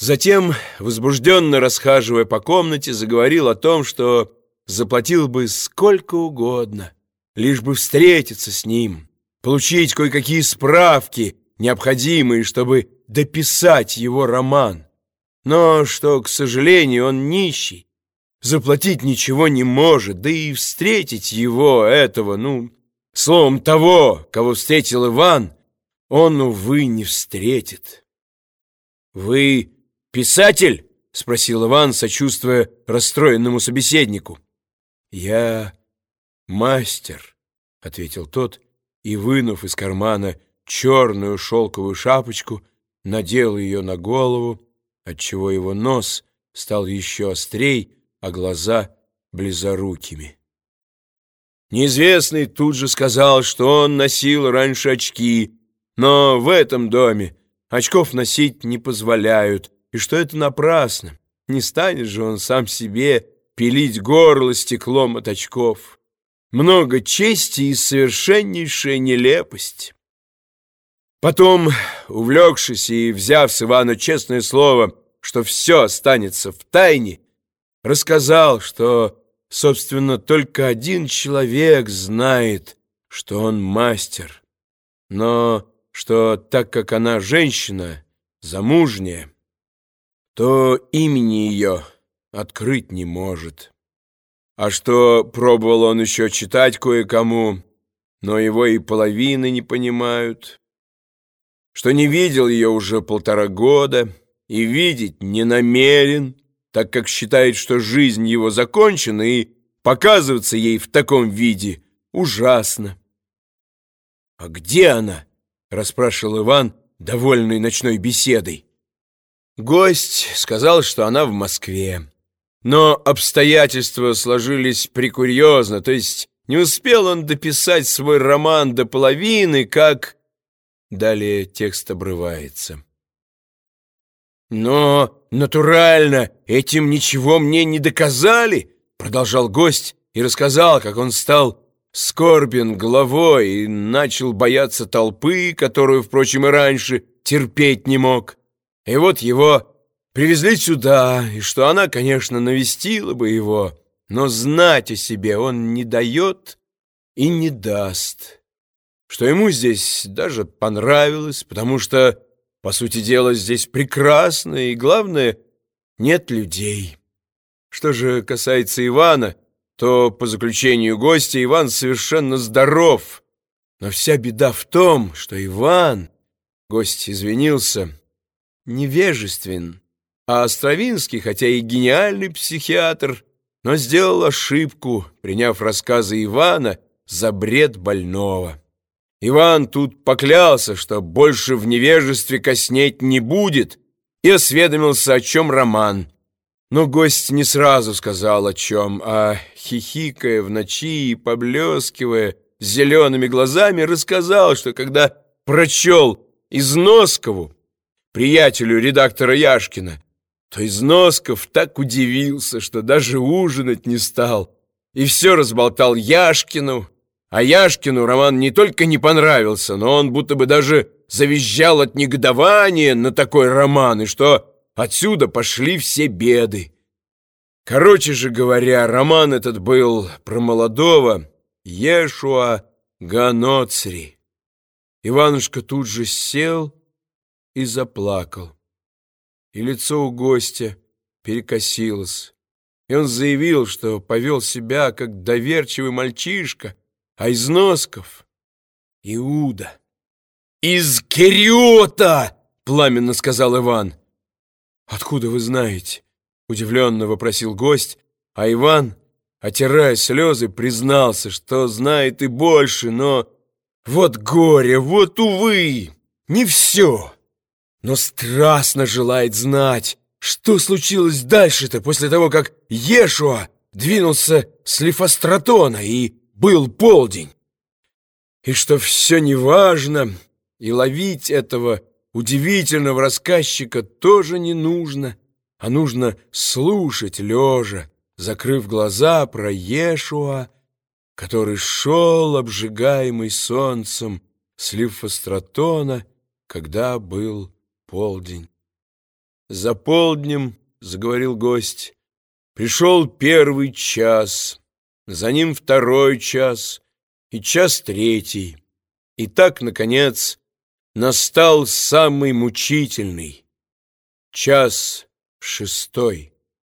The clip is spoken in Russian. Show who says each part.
Speaker 1: Затем, возбужденно расхаживая по комнате, заговорил о том, что заплатил бы сколько угодно, лишь бы встретиться с ним, получить кое-какие справки, необходимые, чтобы дописать его роман. Но что, к сожалению, он нищий, заплатить ничего не может, да и встретить его, этого, ну, словом, того, кого встретил Иван, он, увы, не встретит. «Вы писатель?» — спросил Иван, сочувствуя расстроенному собеседнику. «Я мастер», — ответил тот, и, вынув из кармана черную шелковую шапочку, надел ее на голову, отчего его нос стал еще острей, а глаза близорукими. Неизвестный тут же сказал, что он носил раньше очки, но в этом доме очков носить не позволяют, и что это напрасно. Не станет же он сам себе пилить горло стеклом от очков. Много чести и совершеннейшая нелепость. Потом, увлекшись и взяв с Ивана честное слово, что все останется в тайне, рассказал, что, собственно, только один человек знает, что он мастер, но что, так как она женщина, замужняя, то имени ее открыть не может. А что пробовал он еще читать кое-кому, но его и половины не понимают, что не видел ее уже полтора года и видеть не намерен, так как считает, что жизнь его закончена, и показываться ей в таком виде ужасно. «А где она?» — расспрашивал Иван, довольный ночной беседой. Гость сказал, что она в Москве. Но обстоятельства сложились прикурьезно, то есть не успел он дописать свой роман до половины, как... Далее текст обрывается. «Но, натурально, этим ничего мне не доказали», продолжал гость и рассказал, как он стал скорбен головой и начал бояться толпы, которую, впрочем, и раньше терпеть не мог. И вот его привезли сюда, и что она, конечно, навестила бы его, но знать о себе он не дает и не даст. Что ему здесь даже понравилось, потому что, по сути дела, здесь прекрасно, и, главное, нет людей. Что же касается Ивана, то, по заключению гостя, Иван совершенно здоров. Но вся беда в том, что Иван, гость извинился, невежествен, а Островинский, хотя и гениальный психиатр, но сделал ошибку, приняв рассказы Ивана за бред больного. Иван тут поклялся, что больше в невежестве коснеть не будет, и осведомился, о чем роман. Но гость не сразу сказал о чем, а, хихикая в ночи и поблескивая зелеными глазами, рассказал, что когда прочел Износкову, приятелю редактора Яшкина, то Износков так удивился, что даже ужинать не стал, и все разболтал Яшкину, а Яшкину роман не только не понравился, но он будто бы даже завизжал от негодования на такой роман, и что отсюда пошли все беды. Короче же говоря, роман этот был про молодого Ешуа Ганоцри. Иванушка тут же сел и заплакал. И лицо у гостя перекосилось. И он заявил, что повел себя как доверчивый мальчишка, а из носков — Иуда. «Из Кериота!» — пламенно сказал Иван. «Откуда вы знаете?» — удивленно вопросил гость, а Иван, отирая слезы, признался, что знает и больше, но... Вот горе, вот увы, не все, но страстно желает знать, что случилось дальше-то после того, как Ешуа двинулся с Лифостратона и был полдень. И что все неважно, и ловить этого удивительного рассказчика тоже не нужно, а нужно слушать лежа, закрыв глаза про Ешуа, который шел, обжигаемый солнцем, с Лифостратона, когда был полдень. За полднем, — заговорил гость, — пришел первый час, за ним второй час и час третий. И так, наконец, настал самый мучительный час шестой.